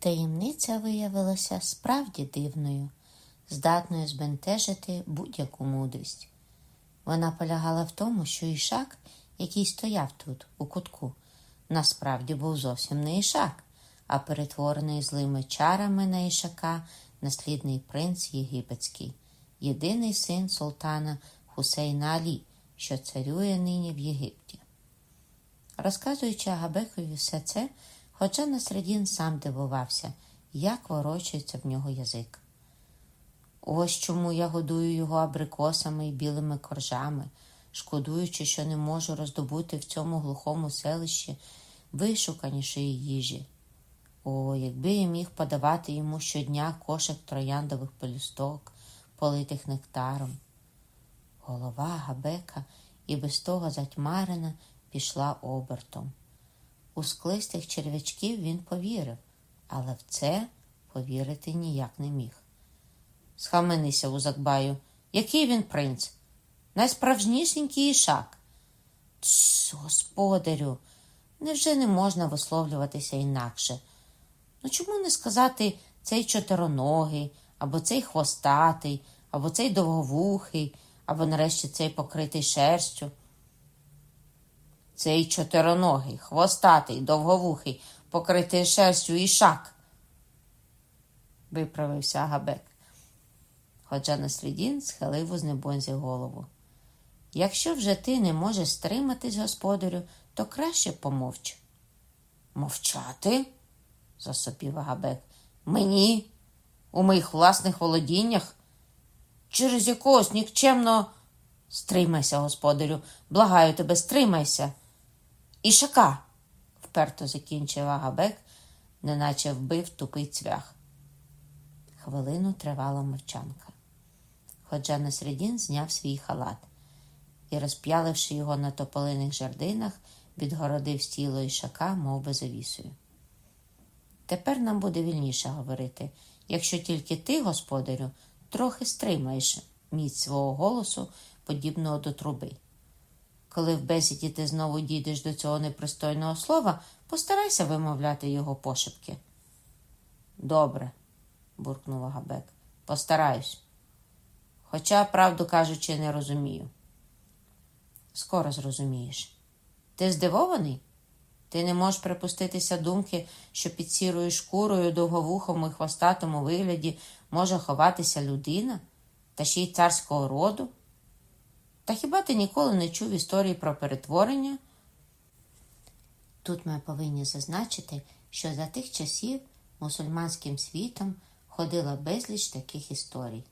Таємниця виявилася справді дивною, здатною збентежити будь-яку мудрість. Вона полягала в тому, що ішак, який стояв тут, у кутку, насправді був зовсім не ішак, а перетворений злими чарами на ішака наслідний принц єгипетський, єдиний син султана Хусейна Алі, що царює нині в Єгипті. Розказуючи Агабекові все це, Хоча Насредін сам дивувався, як ворочається в нього язик. Ось чому я годую його абрикосами і білими коржами, шкодуючи, що не можу роздобути в цьому глухому селищі вишуканішої їжі. О, якби я міг подавати йому щодня кошик трояндових пелюсток, политих нектаром. Голова Габека і без того затьмарена пішла обертом. У склистих черв'ячків він повірив, але в це повірити ніяк не міг. Схаменися, Узакбаю, який він принц? Найсправжнішенький ішак. Тш, господарю, невже не можна висловлюватися інакше? Ну чому не сказати цей чотироногий, або цей хвостатий, або цей довговухий, або нарешті цей покритий шерстю? Цей чотироногий, хвостатий, довговухий, покритий шерстю ішак, виправився Агабек. Ходжа Наслідін схилив у знебонзі голову. Якщо вже ти не можеш стриматись, господарю, то краще помовч. Мовчати? засопів Агабек. Мені, у моїх власних володіннях, через якогось нікчемного. Стримайся, господарю, благаю тебе, стримайся. Ішака, вперто закінчив Агабек, неначе вбив тупий цвях. Хвилину тривала мовчанка. Ходжа Насредін зняв свій халат і, розп'яливши його на тополиних жердинах, відгородив стіло ішака, мов би завісою. Тепер нам буде вільніше говорити, якщо тільки ти, господарю, трохи стримаєш міць свого голосу, подібного до труби. Коли в бесіді ти знову дійдеш до цього непристойного слова, постарайся вимовляти його пошепки. Добре, буркнув Агабек. Постараюсь. Хоча, правду кажучи, не розумію. Скоро зрозумієш. Ти здивований? Ти не можеш припуститися думки, що під сірою шкурою, довговухому і хвостатому вигляді може ховатися людина, та ще й царського роду? Та хіба ти ніколи не чув історії про перетворення? Тут ми повинні зазначити, що за тих часів мусульманським світом ходила безліч таких історій.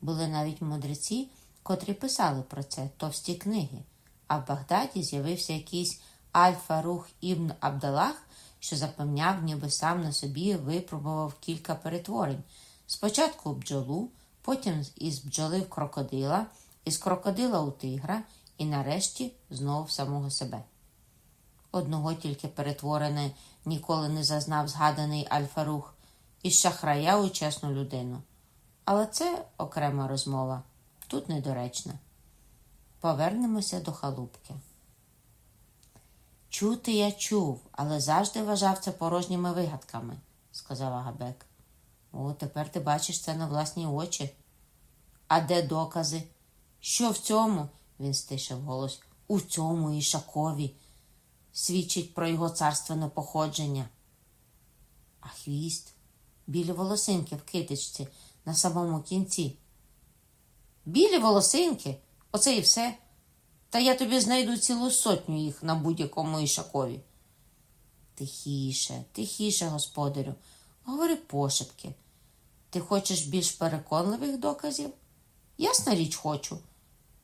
Були навіть мудреці, котрі писали про це товсті книги, а в Багдаді з'явився якийсь Аль-Фарух Ібн Абдалах, що запевняв, ніби сам на собі випробував кілька перетворень. Спочатку бджолу, потім із бджоли в крокодила із крокодила у тигра і нарешті знову в самого себе. Одного тільки перетворене ніколи не зазнав згаданий Альфарух із шахрая у чесну людину. Але це окрема розмова, тут недоречна. Повернемося до халупки. Чути я чув, але завжди вважав це порожніми вигадками, сказав Агабек. О, тепер ти бачиш це на власні очі. А де докази? Що в цьому, він стишив голос, у цьому ішакові свідчить про його царственне походження. А хвіст, білі волосинки в китичці на самому кінці. Білі волосинки, оце і все. Та я тобі знайду цілу сотню їх на будь-якому ішакові. Тихіше, тихіше, господарю, говори пошепки. Ти хочеш більш переконливих доказів? Ясна річ хочу.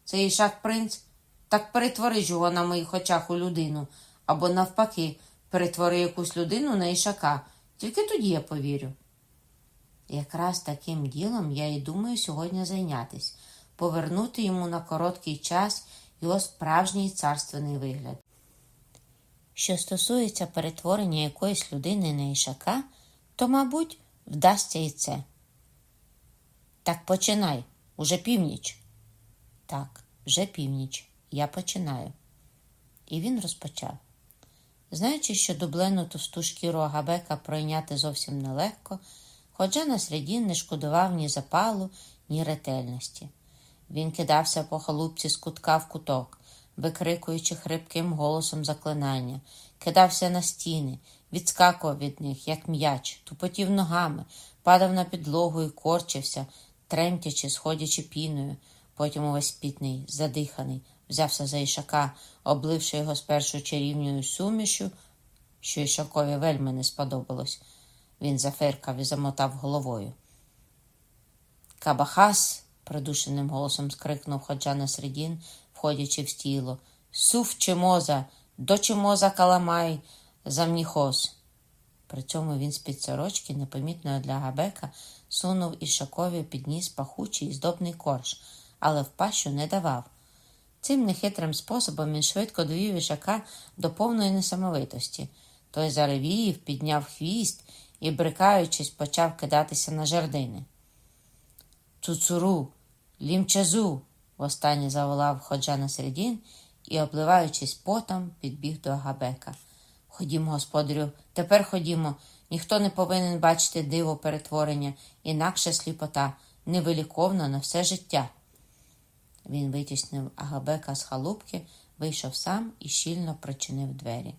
Цей ішак принц, так перетвори його на моїх очах у людину, або, навпаки, перетвори якусь людину на ішака. Тільки тоді я повірю. Якраз таким ділом я і думаю сьогодні зайнятись, повернути йому на короткий час його справжній царственний вигляд. Що стосується перетворення якоїсь людини на ішака, то, мабуть, вдасться і це. Так починай, уже північ. Так, вже північ. Я починаю. І він розпочав. Знаючи, що дублену товсту шкіру Агабека пройняти зовсім нелегко, Ходжа на Средін не шкодував ні запалу, ні ретельності. Він кидався по халупці з кутка в куток, викрикуючи хрипким голосом заклинання, кидався на стіни, відскакував від них, як м'яч, тупотів ногами, падав на підлогу і корчився, тремтячи, сходячи піною, потім увесь пітний, задиханий, взявся за ішака, обливши його спершу чарівною сумішу, що ішакові вельми не сподобалось. Він зафиркав і замотав головою. Кабахас, придушеним голосом скрикнув ходжа на середін, входячи в стіло. Суф чимоза, до чимоза каламай, замніхос. При цьому він з-під сорочки, непомітно для Габека, сунув ішакові підніс пахучий і здобний корж, але в пащу не давав. Цим нехитрим способом він швидко довів ішака до повної несамовитості. Той заревів, підняв хвіст і, брикаючись, почав кидатися на жердини. Цуцуру, лімчазу, востаннє заволав ходжа на середін і, обливаючись потом, підбіг до Агабека. Ходімо, господарю, тепер ходімо. Ніхто не повинен бачити диво перетворення, інакше сліпота, невиліковна на все життя. Він витіснив Агабека з халупки, вийшов сам і щільно причинив двері.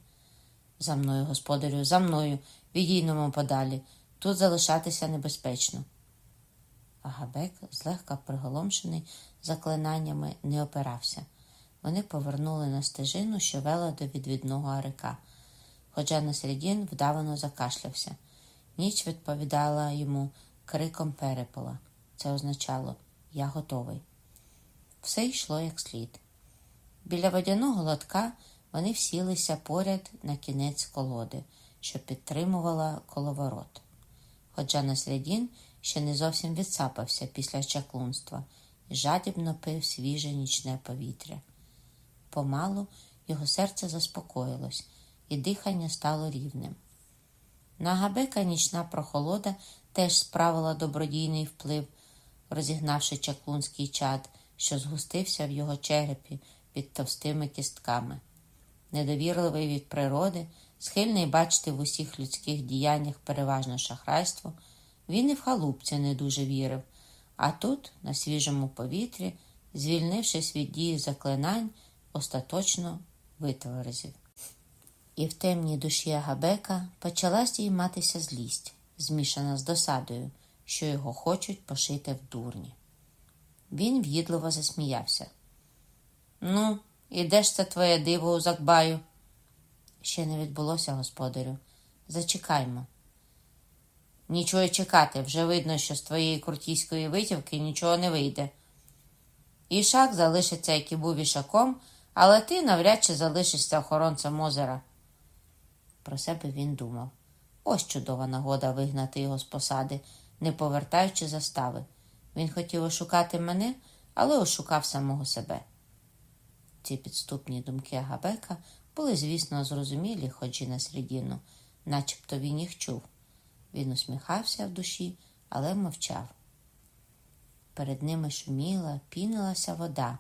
За мною, господарю, за мною, відійдемо подалі. Тут залишатися небезпечно. Агабек, злегка приголомшений заклинаннями, не опирався. Вони повернули на стежину, що вела до відвідного арика. На середін вдавано закашлявся. Ніч відповідала йому криком перепола. Це означало Я готовий. Все йшло як слід. Біля водяного лотка вони всілися поряд на кінець колоди, що підтримувала коловорот. Хоча Наслідін ще не зовсім відсапався після чаклунства і жадібно пив свіже нічне повітря. Помалу його серце заспокоїлось, і дихання стало рівним. На Габека нічна прохолода теж справила добродійний вплив, розігнавши чаклунський чад, що згустився в його черепі під товстими кістками. Недовірливий від природи, схильний бачити в усіх людських діяннях переважно шахрайство, він і в халупці не дуже вірив, а тут, на свіжому повітрі, звільнившись від дії заклинань, остаточно витверзів. І в темній душі Агабека почала здійматися злість, змішана з досадою, що його хочуть пошити в дурні. Він в'їдливо засміявся. Ну, і де ж це твоє диво у Закбаю? Ще не відбулося, господарю. Зачекаймо. Нічого чекати, вже видно, що з твоєї крутійської витівки нічого не вийде. Ішак залишиться, як і був ішаком, але ти навряд чи залишишся охоронцем озера. Про себе він думав. Ось чудова нагода вигнати його з посади, не повертаючи застави. Він хотів ошукати мене, але ошукав самого себе. Ці підступні думки Агабека були, звісно, зрозумілі, хоч і на середину, начебто він їх чув. Він усміхався в душі, але мовчав. Перед ними шуміла, пінилася вода,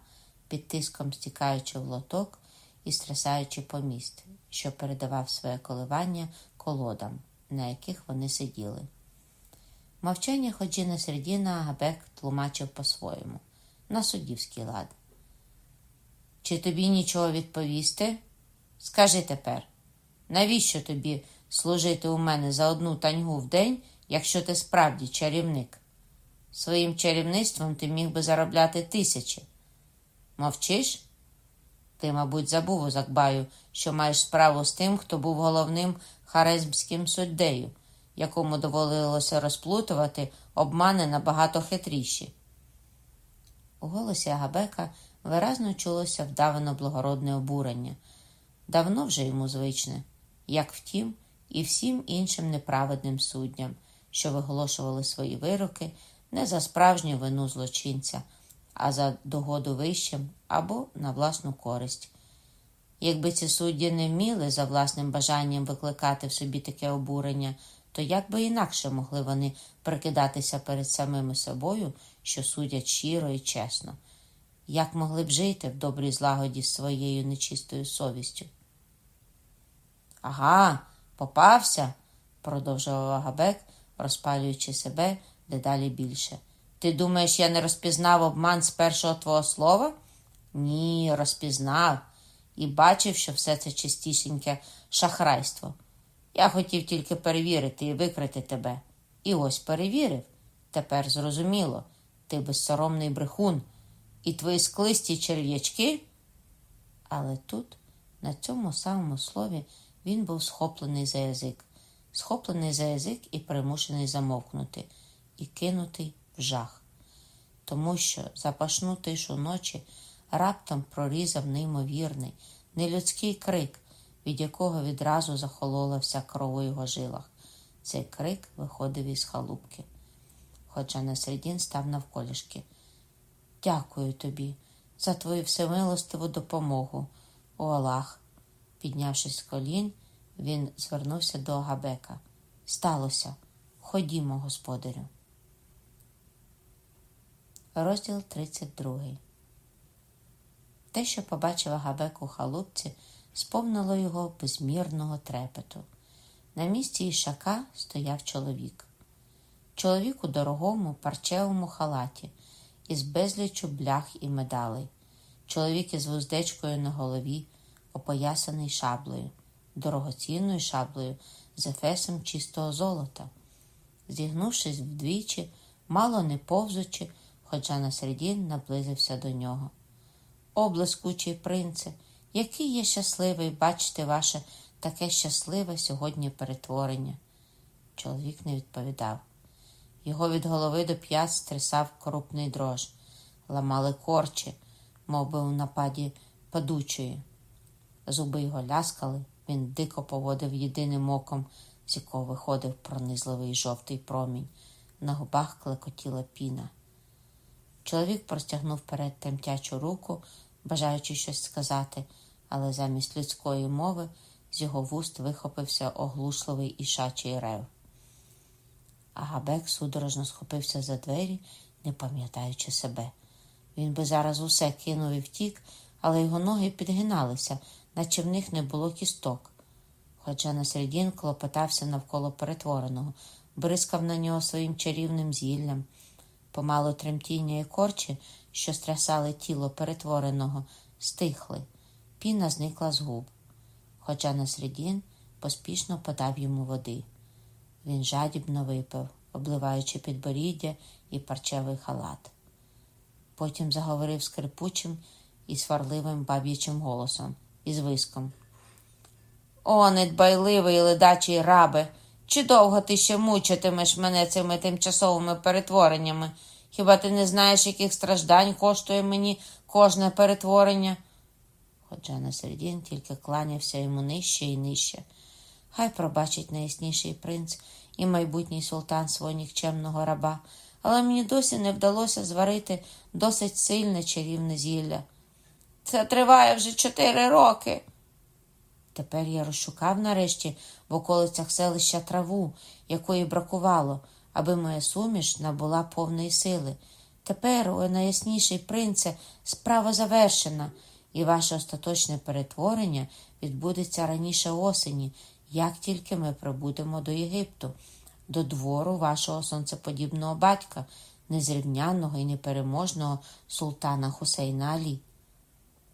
під тиском стікаючи в лоток і стрясаючи поміст, що передавав своє коливання колодам, на яких вони сиділи. Мовчання Ходжіна Середіна Агабек тлумачив по-своєму, на суддівський лад. Чи тобі нічого відповісти? Скажи тепер, навіщо тобі служити у мене за одну таньгу в день, якщо ти справді чарівник? Своїм чарівництвом ти міг би заробляти тисячі. Мовчиш? Ти, мабуть, забув у Закбаю, що маєш справу з тим, хто був головним харизмським суддею, якому доводилося розплутувати обмани набагато хитріші. У голосі Агабека виразно чулося вдавано благородне обурення. Давно вже йому звичне, як втім, і всім іншим неправедним суддям, що виголошували свої вироки не за справжню вину злочинця, а за догоду вищим або на власну користь. Якби ці судді не вміли за власним бажанням викликати в собі таке обурення, то як би інакше могли вони прикидатися перед самими собою, що судять щиро і чесно, як могли б жити в добрій злагоді з своєю нечистою совістю? Ага, попався, продовжував Агабек, розпалюючи себе дедалі більше. Ти думаєш, я не розпізнав обман з першого твого слова? Ні, розпізнав і бачив, що все це чистісіньке шахрайство. Я хотів тільки перевірити і викрити тебе. І ось перевірив. Тепер зрозуміло, ти безсоромний брехун, і твої склисті черв'ячки. Але тут, на цьому самому слові, він був схоплений за язик, схоплений за язик і примушений замовкнути, і кинутий в жах. Тому що запашну тишу ночі раптом прорізав неймовірний, нелюдський крик, від якого відразу захолола вся кров у його жилах. Цей крик виходив із халупки. Хоча Насредін став навколішки. Дякую тобі за твою всемилостиву допомогу, о Аллах. Піднявшись з колін, він звернувся до Агабека. Сталося. Ходімо, господарю. Розділ 32 Те, що побачив Агабек у халупці, сповнило його безмірного трепету. На місці ішака стояв чоловік. Чоловік у дорогому парчевому халаті із безлічу блях і медалей. Чоловік із вуздечкою на голові, опоясаний шаблею, дорогоцінною шаблею з ефесом чистого золота. Зігнувшись вдвічі, мало не повзучи, хоча на середін наблизився до нього. О, блискучий принце, який я щасливий бачити ваше таке щасливе сьогодні перетворення. Чоловік не відповідав. Його від голови до п'ят стрясав крупний дрож, ламали корчі, мов би у нападі падучої. Зуби його ляскали, він дико поводив єдиним оком, з якого виходив пронизливий жовтий промінь. На губах клекотіла піна. Чоловік простягнув перед темтячу руку, бажаючи щось сказати, але замість людської мови з його вуст вихопився оглушливий ішачий рев. Агабек судорожно схопився за двері, не пам'ятаючи себе. Він би зараз усе кинув і втік, але його ноги підгиналися, наче в них не було кісток. Хоча на середін клопотався навколо перетвореного, бризкав на нього своїм чарівним зіллям. Помало тремтіння і корчі, що стрясали тіло перетвореного, стихли. Піна зникла з губ. Хоча на середін поспішно подав йому води. Він жадібно випив, обливаючи підборіддя і парчевий халат. Потім заговорив скрипучим і сварливим баб'ячим голосом із виском. О, недбайливий ледачий рабе! Чи довго ти ще мучитимеш мене цими тимчасовими перетвореннями? Хіба ти не знаєш, яких страждань коштує мені кожне перетворення? Хоча на середін тільки кланявся йому нижче і нижче. Хай пробачить найясніший принц і майбутній султан свого нікчемного раба, але мені досі не вдалося зварити досить сильне чарівне зілля. Це триває вже чотири роки. Тепер я розшукав нарешті в околицях селища траву, якої бракувало, аби моя суміш набула повної сили. Тепер, о найясніший принце, справа завершена, і ваше остаточне перетворення відбудеться раніше осені, як тільки ми прибудемо до Єгипту, до двору вашого сонцеподібного батька, незрівнянного і непереможного султана Хусейна Алі.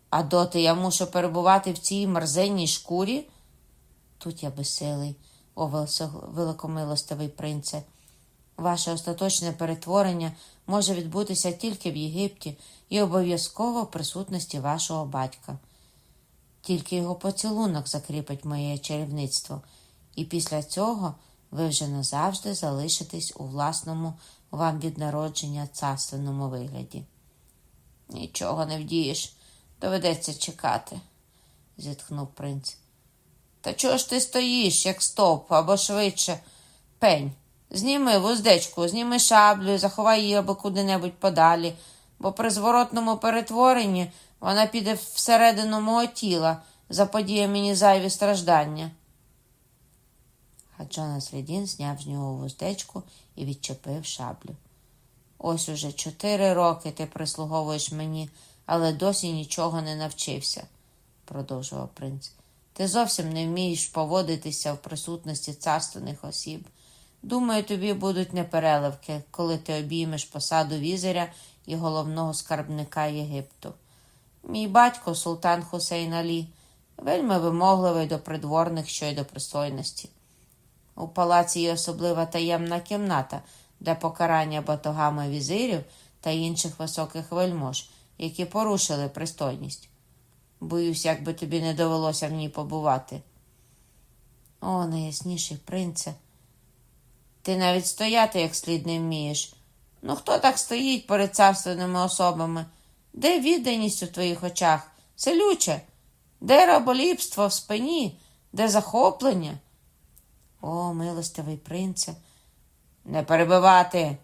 А доти я мушу перебувати в цій мерзенній шкурі? Тут я безсилий, о великомилостивий принце. Ваше остаточне перетворення може відбутися тільки в Єгипті і обов'язково в присутності вашого батька. Тільки його поцілунок закріпить моє чарівництво, і після цього ви вже назавжди залишитесь у власному вам від народження царственному вигляді. Нічого не вдієш, доведеться чекати, зітхнув принц. Та чого ж ти стоїш, як стовп, або швидше пень? Зніми вуздечку, зніми шаблю, заховай її або куди-небудь подалі, бо при зворотному перетворенні вона піде всередину мого тіла, заподіє мені зайві страждання. Хаджана Слідін зняв з нього вуздечку і відчепив шаблю. Ось уже чотири роки ти прислуговуєш мені, але досі нічого не навчився, продовжував принц. Ти зовсім не вмієш поводитися в присутності царственних осіб. Думаю, тобі будуть непереливки, коли ти обіймеш посаду візиря і головного скарбника Єгипту. Мій батько, султан Хусейн Алі, вельми вимогливий до придворних, що й до пристойності. У палаці є особлива таємна кімната для покарання батогами візирів та інших високих вельмож, які порушили пристойність. Боюсь, як би тобі не довелося в ній побувати. О, найясніший принце. Ти навіть стояти як слід не вмієш. Ну хто так стоїть перед царственними особами? Де відданість у твоїх очах? Селюче, де раболіпство в спині, де захоплення? О, милостивий принце, не перебивати,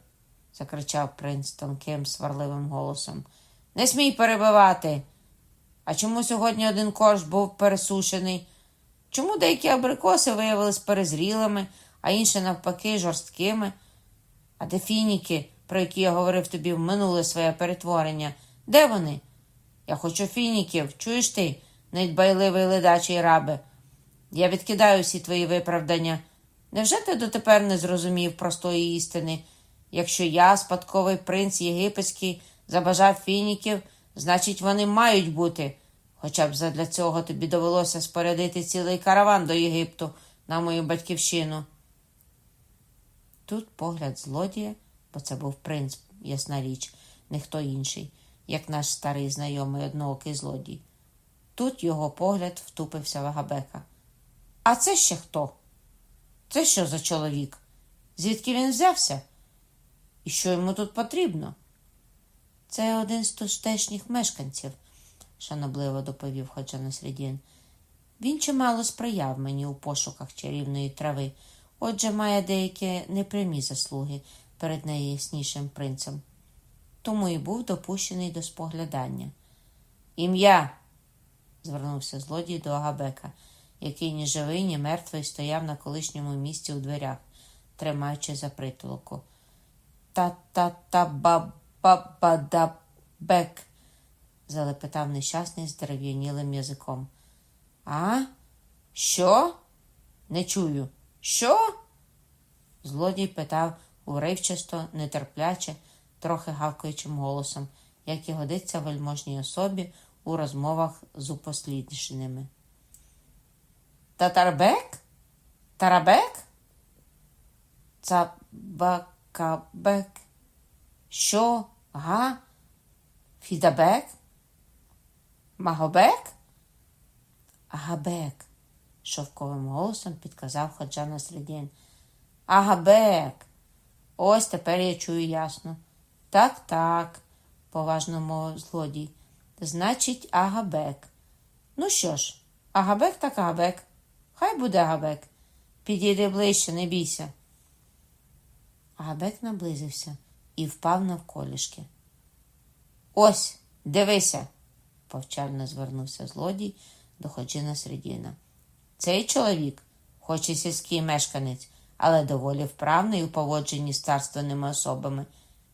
закричав принц тонким, сварливим голосом. Не смій перебивати. А чому сьогодні один корж був пересушений? Чому деякі абрикоси виявились перезрілими, а інші, навпаки, жорсткими? А де фініки, про які я говорив тобі в минуле своє перетворення? Де вони? Я хочу фініків, чуєш ти, недбайливий ледачий рабе? Я відкидаю всі твої виправдання. Невже ти дотепер не зрозумів простої істини? Якщо я, спадковий принц єгипетський, забажав фініків, значить, вони мають бути. Хоча б задля цього тобі довелося спорядити цілий караван до Єгипту на мою батьківщину. Тут погляд злодія, бо це був принц, ясна річ, не хто інший, як наш старий знайомий одноокий злодій. Тут його погляд втупився в Агабека. А це ще хто? Це що за чоловік? Звідки він взявся? І що йому тут потрібно? Це один з тутешніх мешканців, шанобливо доповів Ходжа Насредін. Він чимало сприяв мені у пошуках чарівної трави, отже, має деякі непрямі заслуги перед найяснішим принцем. Тому і був допущений до споглядання. Ім'я. звернувся злодій до Агабека, який ні живий, ні мертвий стояв на колишньому місці у дверях, тримаючи за притулку. Та-та-та-ба-ба-ба-да-бек, залепетав нещасний з дерев'янілим язиком. А? Що? Не чую. Що? Злодій питав уривчасто, нетерпляче, трохи гавкаючим голосом, як і годиться вельможній особі у розмовах з упосліднішеними. Татарбек? Тарабек? Цабакабек? Що? Га? Фідабек? Магобек? Агабек, шовковим голосом підказав Ходжа Насредін. Агабек. Ось тепер я чую ясно. Так, так, поважно мовив злодій. Значить, Агабек. Ну що ж, Агабек так Агабек. Хай буде Агабек. Підійди ближче, не бійся. Агабек наблизився і впав навколішки. Ось, дивися, повчально звернувся злодій до Ходжина Средіна. Цей чоловік, хоч і сільський мешканець, але доволі вправний у поводженні з царственними особами.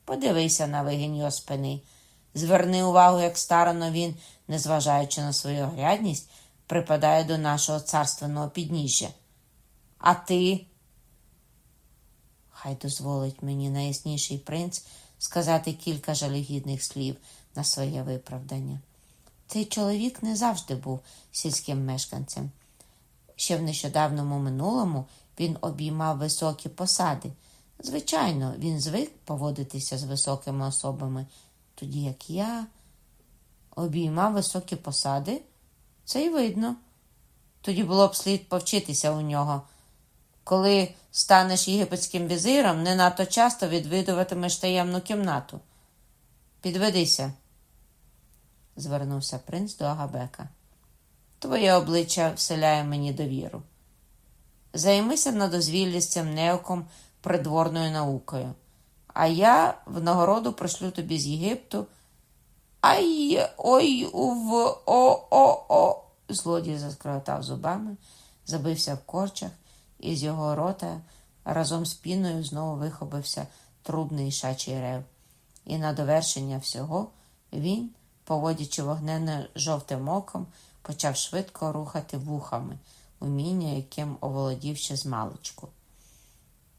Подивися на вигін його спини. Зверни увагу, як старано він, незважаючи на свою грядність, припадає до нашого царственного підніжжя. А ти. Хай дозволить мені найясніший принц сказати кілька жалюгідних слів на своє виправдання. Цей чоловік не завжди був сільським мешканцем. Ще в нещодавному минулому він обіймав високі посади. Звичайно, він звик поводитися з високими особами, тоді як я обіймав високі посади, це й видно. Тоді було б слід повчитися у нього. Коли станеш єгипетським візиром, не надто часто відвідуватимеш таємну кімнату. Підведися, звернувся принц до Агабека. Твоє обличчя вселяє мені довіру. Займися на дозвіллі з цим неоком придворною наукою, а я в нагороду пришлю тобі з Єгипту. Ай ой ув о-о-о. Злодій заскротав зубами, забився в корчах, і з його рота разом з піною знову вихопився трубний ішачий рев. І на довершення всього він, поводячи вогненно жовтим оком, почав швидко рухати вухами, уміння, яким оволодів ще з маличку.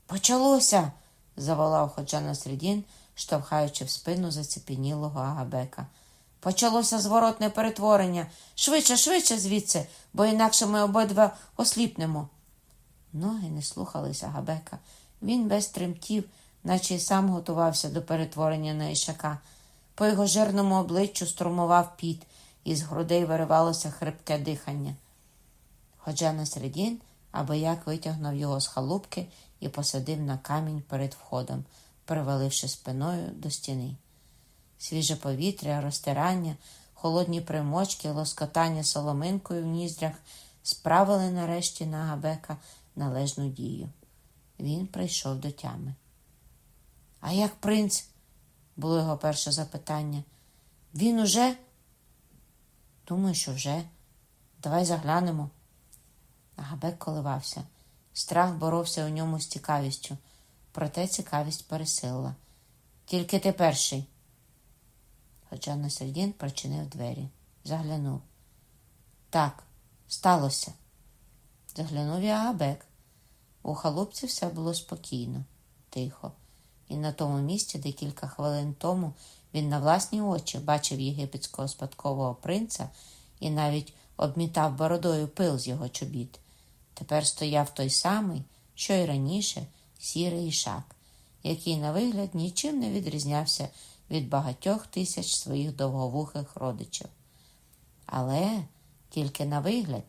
Почалося. заволав ходжа на середін, штовхаючи в спину зацепенілого Агабека. Почалося зворотне перетворення. Швидше, швидше звідси, бо інакше ми обидва осліпнемо. Ноги не слухалися Агабека. Він без тремтів, наче й сам готувався до перетворення на ішака. По його жирному обличчю струмував піт, і з грудей виривалося хрипке дихання. Ходжа на середін, аби як витягнув його з халупки і посадив на камінь перед входом, приваливши спиною до стіни. Свіже повітря, розтирання, холодні примочки, лоскотання соломинкою в ніздрях справили нарешті на Габека належну дію. Він прийшов до тями. А як принц? було його перше запитання. Він уже? Думаю, що вже. Давай заглянемо. Габек коливався. Страх боровся у ньому з цікавістю, проте цікавість пересилила. Тільки ти перший. Хоча на середін прочинив двері. Заглянув. Так, сталося. Заглянув і Агабек. У халупці все було спокійно, тихо, і на тому місці, де кілька хвилин тому він на власні очі бачив єгипетського спадкового принца і навіть обмітав бородою пил з його чобіт. Тепер стояв той самий, що й раніше, сірий ішак, який, на вигляд, нічим не відрізнявся від багатьох тисяч своїх довговухих родичів. Але тільки на вигляд,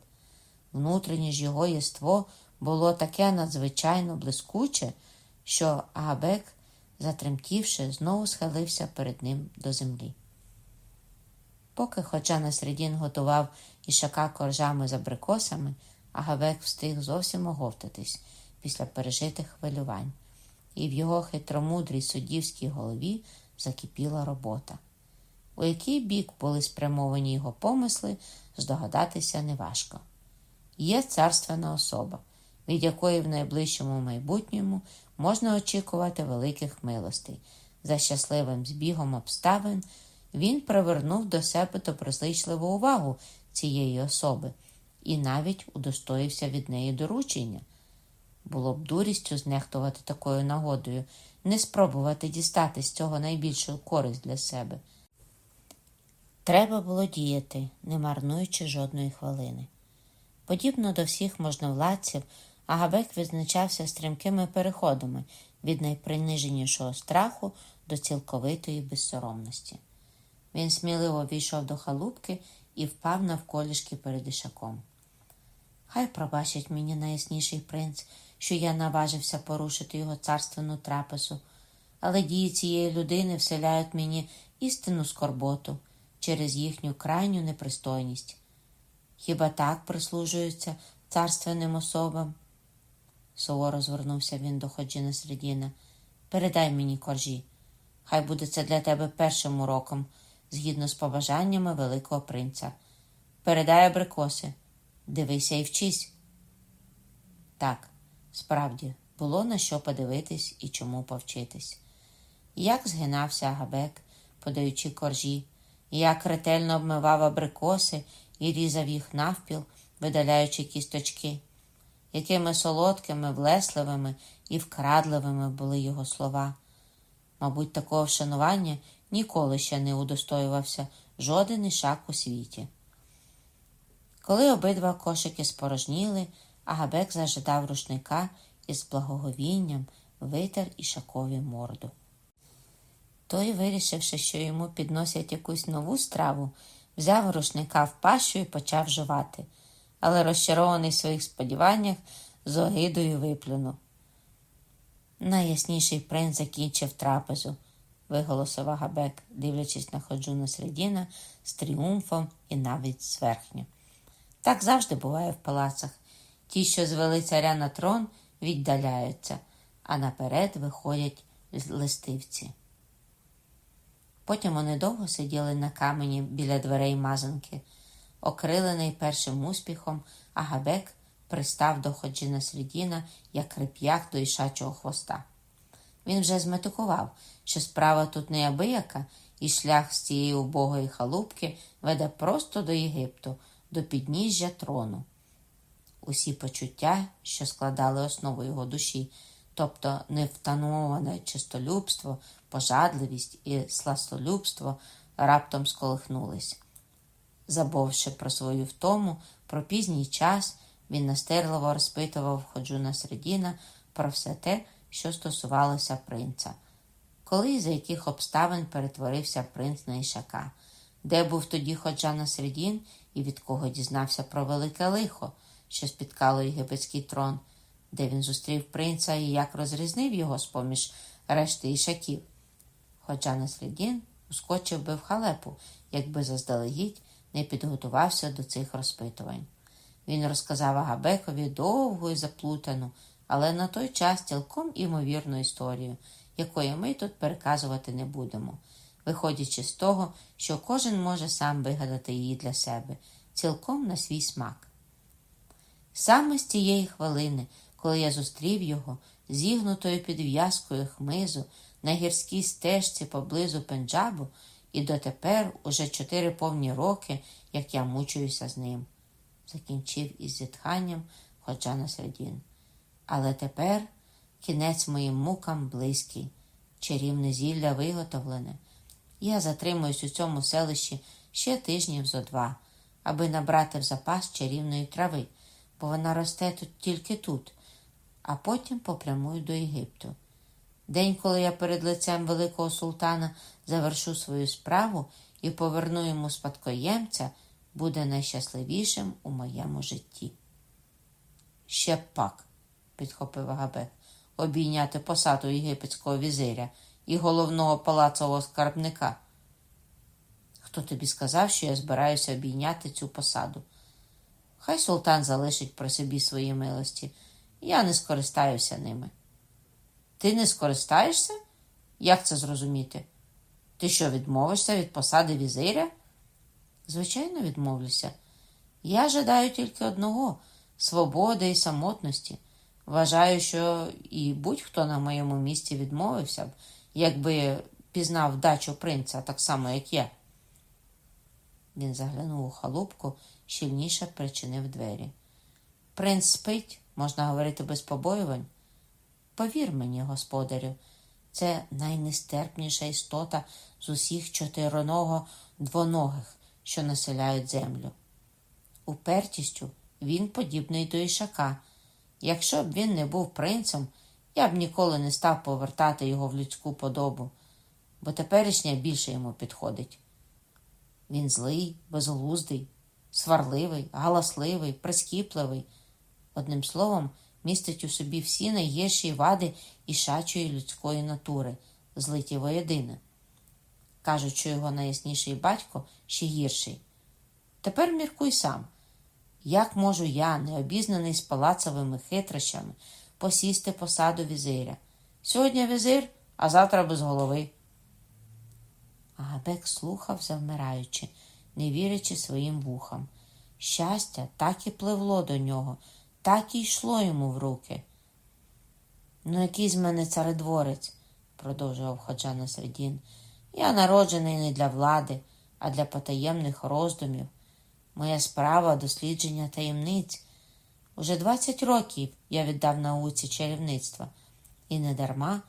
внутрішнє ж його єство було таке надзвичайно блискуче, що Агабек, затремтівши, знову схилився перед ним до землі. Поки, хоча на середін готував ішака коржами з абрикосами, Агабек встиг зовсім оговтатись після пережитих хвилювань, і в його хитромудрій суддівській голові закипіла робота. У який бік були спрямовані його помисли, здогадатися неважко. Є царственна особа, від якої в найближчому майбутньому можна очікувати великих милостей. За щасливим збігом обставин він привернув до себе доброзичливу увагу цієї особи і навіть удостоївся від неї доручення. Було б дурістю знехтувати такою нагодою, не спробувати дістати з цього найбільшу користь для себе. Треба було діяти, не марнуючи жодної хвилини. Подібно до всіх можновладців, Агабек відзначався стрімкими переходами від найприниженішого страху до цілковитої безсоромності. Він сміливо війшов до халупки і впав навколішки перед ішаком. Хай пробачить мені найясніший принц, що я наважився порушити його царственну трапезу, але дії цієї людини вселяють мені істинну скорботу через їхню крайню непристойність. Хіба так прислужуються царственним особам? Суворо звернувся він до Ходжіна Середіна. Передай мені коржі. Хай буде це для тебе першим уроком, згідно з побажаннями Великого принца. Передай абрикоси. Дивися і вчись. Так, справді, було на що подивитись і чому повчитись. Як згинався Агабек, подаючи коржі, як ретельно обмивав абрикоси і різав їх навпіл, видаляючи кісточки, якими солодкими, влесливими і вкрадливими були його слова. Мабуть, такого вшанування ніколи ще не удостоювався жоден ішак у світі. Коли обидва кошики спорожніли, Агабек зажидав рушника і з благоговінням витер ішакові морду. Той, вирішивши, що йому підносять якусь нову страву, взяв рушника в пащу і почав жувати, але розчарований в своїх сподіваннях, з огидою виплюнув. Найясніший принц закінчив трапезу, виголосив Агабек, дивлячись на ходжуна Средіна з тріумфом і навіть зверхньо. Так завжди буває в палацах. Ті, що звели царя на трон, віддаляються, а наперед виходять листивці. Потім вони довго сиділи на камені біля дверей мазанки. Окрилений першим успіхом, Агабек пристав до Ходжіна Средіна, як реп'ях до ішачого хвоста. Він вже зметикував, що справа тут неабияка, і шлях з цієї убогої халупки веде просто до Єгипту, до підніжжя трону. Усі почуття, що складали основу його душі, тобто невтановане чистолюбство, пожадливість і сластолюбство, раптом сколихнулись. Забувши про свою втому, про пізній час, він настирливо розпитував ходжуна Средіна про все те, що стосувалося принца. Коли і за яких обставин перетворився принц на ішака, де був тоді ходжа на Средін і від кого дізнався про велике лихо, що спіткало єгипетський трон, де він зустрів принца і як розрізнив його з поміж решти ішаків. Ходжа на Средін ускочив би в халепу, якби заздалегідь не підготувався до цих розпитувань. Він розказав Агабекові довгу і заплутану, але на той час цілком імовірну історію, якої ми тут переказувати не будемо, виходячи з того, що кожен може сам вигадати її для себе, цілком на свій смак. Саме з тієї хвилини, коли я зустрів його, зігнутою підв'язкою хмизу на гірській стежці поблизу Пенджабу, і дотепер уже чотири повні роки, як я мучуюся з ним, закінчив із зітханням ходжа на середін. Але тепер кінець моїм мукам близький, чарівне зілля виготовлене. Я затримуюсь у цьому селищі ще тижнів зо два, аби набрати в запас чарівної трави, бо вона росте тут тільки тут, а потім попрямую до Єгипту. День, коли я перед лицем Великого султана завершу свою справу і поверну йому спадкоємця, буде найщасливішим у моєму житті. Ще пак, підхопив Агабек, обійняти посаду єгипетського візиря і головного палацового скарбника. Хто тобі сказав, що я збираюся обійняти цю посаду? Хай султан залишить при собі свої милості, я не скористаюся ними. Ти не скористаєшся? Як це зрозуміти? Ти що, відмовишся від посади візиря? Звичайно, відмовлюся. Я жадаю тільки одного свободи і самотності. Вважаю, що і будь-хто на моєму місці відмовився б, якби пізнав дачу принца так само, як я. Він заглянув у халупку, щільніше причинив двері. Принц спить, можна говорити без побоювань. Повір мені, господарю, це найнестерпніша істота з усіх чотироного двоногих, що населяють землю. Упертістю він подібний до ішака. Якщо б він не був принцем, я б ніколи не став повертати його в людську подобу, бо теперішня більше йому підходить. Він злий, безглуздий, сварливий, галасливий, прискіпливий. Одним словом, містить у собі всі найгірші вади ішачої людської натури, злиті воєдине. Кажуть, що його найясніший батько ще гірший. Тепер міркуй сам, як можу я, необізнаний з палацовими хитрощами, посісти посаду візиря? Сьогодні візир, а завтра без голови. Агабек слухав, завмираючи, не вірячи своїм вухам. Щастя так і пливло до нього, так і йшло йому в руки. Ну, який з мене царедворець, продовжував Ходжа Насредін. Я народжений не для влади, а для потаємних роздумів. Моя справа дослідження таємниць. Уже 20 років я віддав науці чарівництва, і не дарма,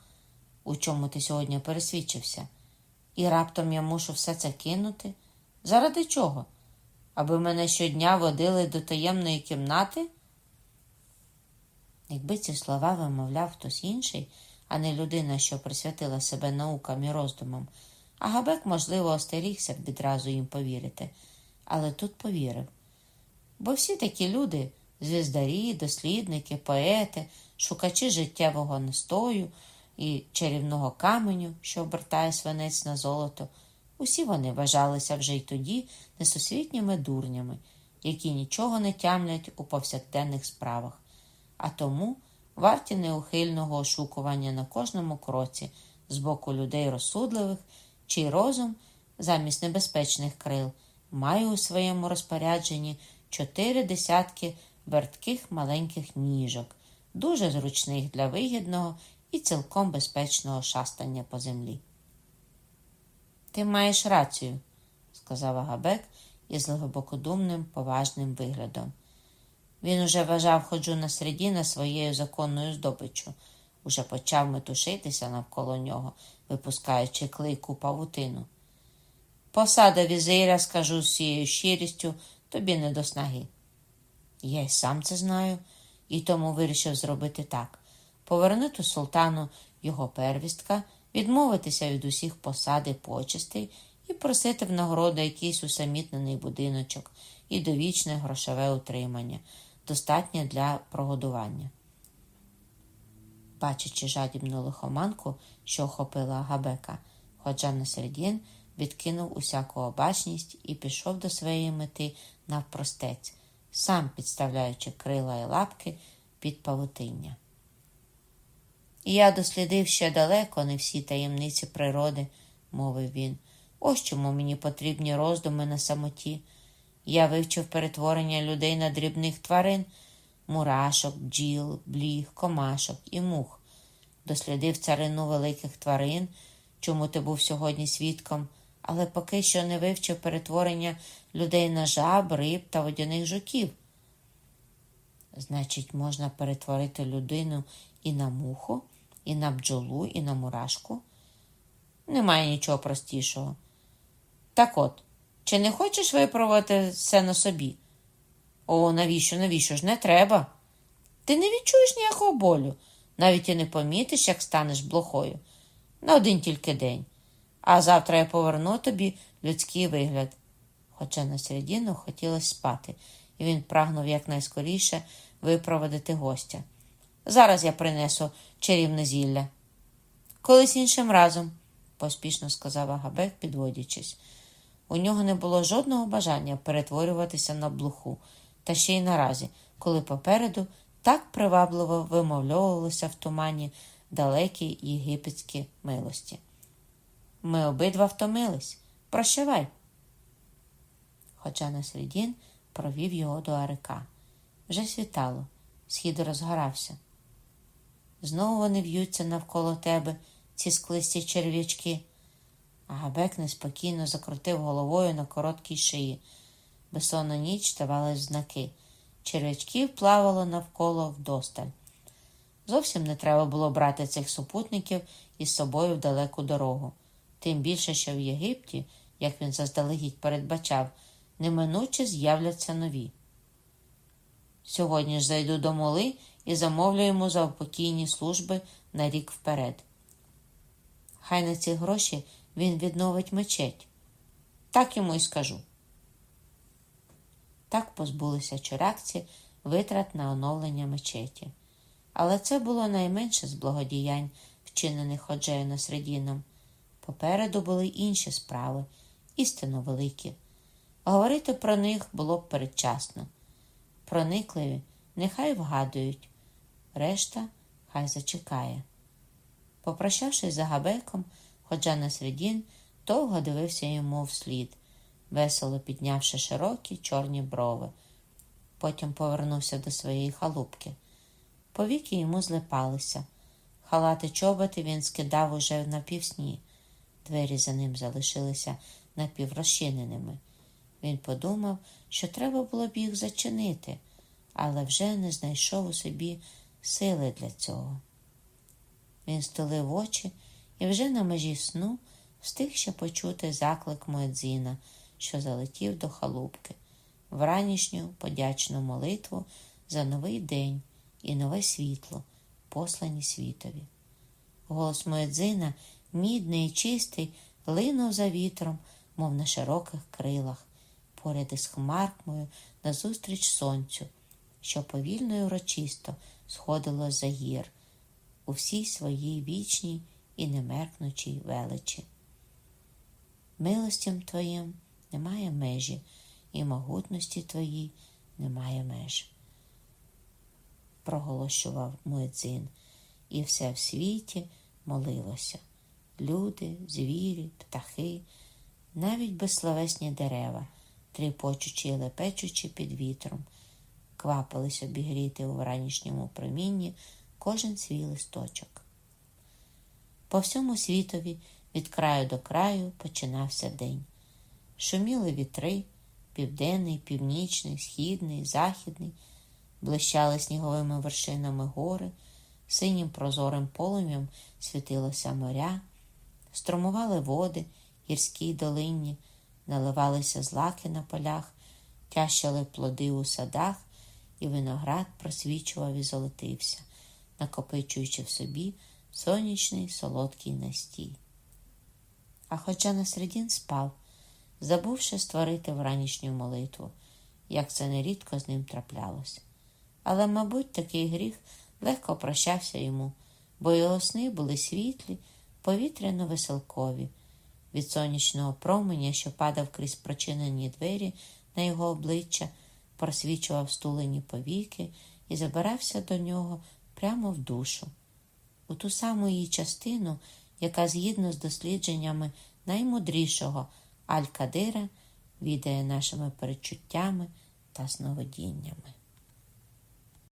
у чому ти сьогодні пересвідчився. І раптом я мушу все це кинути. Заради чого? Аби мене щодня водили до таємної кімнати? Якби ці слова вимовляв хтось інший, а не людина, що присвятила себе наукам і роздумам, Агабек, можливо, остерігся б відразу їм повірити, але тут повірив. Бо всі такі люди звіздарі, дослідники, поети, шукачі життєвого настою і чарівного каменю, що обертає свинець на золото, усі вони вважалися вже й тоді несусвітніми дурнями, які нічого не тямлять у повсякденних справах. А тому варті неухильного ошукування на кожному кроці з боку людей розсудливих, чий розум замість небезпечних крил має у своєму розпорядженні чотири десятки вертких маленьких ніжок, дуже зручних для вигідного і цілком безпечного шастання по землі. Ти маєш рацію, сказав Агабек із глибокодумним поважним виглядом. Він уже вважав ходжу на середіна своєю законною здобиччю, уже почав метушитися навколо нього, випускаючи клейку павутину. Посада візиря, скажу з цією щирістю, тобі не до снаги. Я й сам це знаю, і тому вирішив зробити так повернути султану його первістка, відмовитися від усіх посад і почестей і просити в нагороду якийсь усамітнений будиночок і довічне грошове утримання, достатнє для прогодування. Бачачи жадібну лихоманку, що охопила Габека, Ходжа Насредін відкинув усяку обачність і пішов до своєї мети навпростець, сам підставляючи крила і лапки під павутиння. І я дослідив ще далеко не всі таємниці природи, мовив він. Ось чому мені потрібні роздуми на самоті. Я вивчив перетворення людей на дрібних тварин, мурашок, бджіл, бліг, комашок і мух, дослідив царину великих тварин, чому ти був сьогодні свідком, але поки що не вивчив перетворення людей на жаб, риб та водяних жуків. Значить, можна перетворити людину і на муху, і на бджолу, і на мурашку. Немає нічого простішого. Так от, чи не хочеш випробувати все на собі? О, навіщо, навіщо ж не треба? Ти не відчуєш ніякого болю, навіть і не помітиш, як станеш блохою. На один тільки день. А завтра я поверну тобі людський вигляд. Хоча на середину хотілося спати, і він прагнув якнайскоріше випроводити гостя. Зараз я принесу чарівне зілля. Колись іншим разом, поспішно сказав Агабек, підводячись. У нього не було жодного бажання перетворюватися на блуху, та ще й наразі, коли попереду так привабливо вимовльовувалися в тумані далекі єгипетські милості. Ми обидва втомились. Прощавай. Хоча Насредін провів його до арика. Вже світало, схід розгорався. Знову вони в'ються навколо тебе, ці склисті черв'ячки. Агабек неспокійно закрутив головою на короткій шиї. Безсонна ніч давали знаки. Черв'ячків плавало навколо вдосталь. Зовсім не треба було брати цих супутників із собою в далеку дорогу, тим більше, що в Єгипті, як він заздалегідь передбачав, неминуче з'являться нові. Сьогодні ж зайду до моли і замовлю йому заупокійні служби на рік вперед. Хай на ці гроші він відновить мечеть. Так йому й скажу. Так позбулися чоракці витрат на оновлення мечеті. Але це було найменше з благодіянь, вчинених ходжею Насредіном. Попереду були інші справи, істинно великі. Говорити про них було б передчасно. Проникливі, нехай вгадують, решта хай зачекає. Попрощавшись за Габеком, Ходжа Насредін довго дивився йому вслід, весело піднявши широкі чорні брови. Потім повернувся до своєї халупки. Повіки йому злипалися. Халати чоботи він скидав уже на півсні. Двері за ним залишилися напіврозчиненими. Він подумав, що треба було б їх зачинити, але вже не знайшов у собі сили для цього. Він столив очі і вже на межі сну встиг ще почути заклик Моедзіна, що залетів до халупки, вранішню подячну молитву за новий день і нове світло, послані світові. Голос Моедзина, мідний і чистий, линув за вітром, мов на широких крилах, поряд із хмаркмою назустріч сонцю, що повільно і урочисто сходило за гір у всій своїй вічній і немеркнучій величі. Милостям твоїм немає межі, і могутності твоїй немає меж. Проголошував Муедзин, і все в світі молилося люди, звірі, птахи, навіть безсловесні дерева, тріпочучи і лепечучи під вітром, квапились обігріти у вранішньому промінні кожен свій листочок. По всьому світові від краю до краю починався день. Шуміли вітри, південний, північний, східний, західний, блищали сніговими вершинами гори, синім прозорим полум'ям світилося моря, струмували води, гірські долинні, наливалися злаки на полях, тящали плоди у садах, і виноград просвічував і золотився, накопичуючи в собі сонячний солодкий настій. А хоча Насредін спав, забувши створити вранішню молитву, як це нерідко з ним траплялося. Але, мабуть, такий гріх легко прощався йому, бо його сни були світлі, повітряно веселкові. Від сонячного променя, що падав крізь прочинені двері на його обличчя, просвічував стулені повіки і забирався до нього прямо в душу, у ту саму її частину, яка, згідно з дослідженнями наймудрішого Аль-Кадира, відає нашими перечуттями та сновидіннями.